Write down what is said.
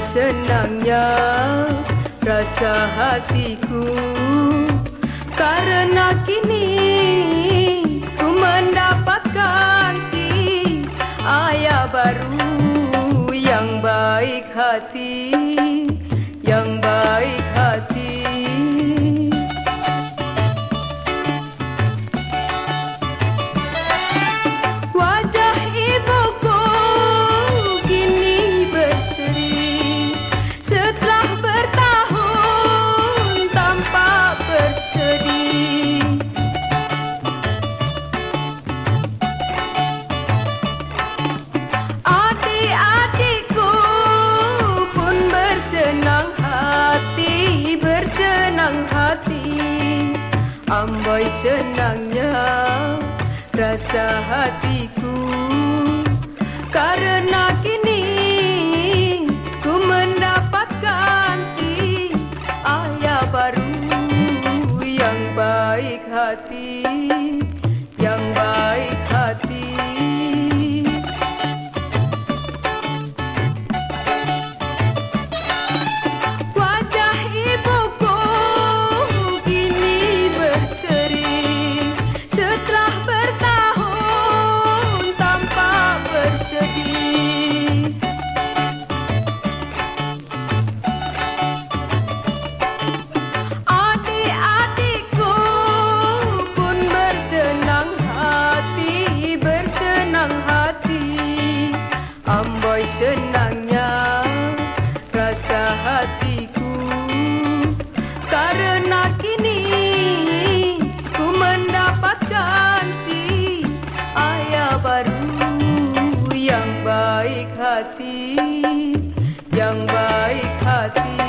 senangnya rasa hatiku. Karena kini ku mendapatkan ayah baru yang baik hati Amboi senangnya rasa hatiku. Karena kini ku mendapatkan ayah baru Yang baik hati, senangnya rasa hatiku. Karena kini ku mendapatkan ayah baru Yang baik hati, yang baik hati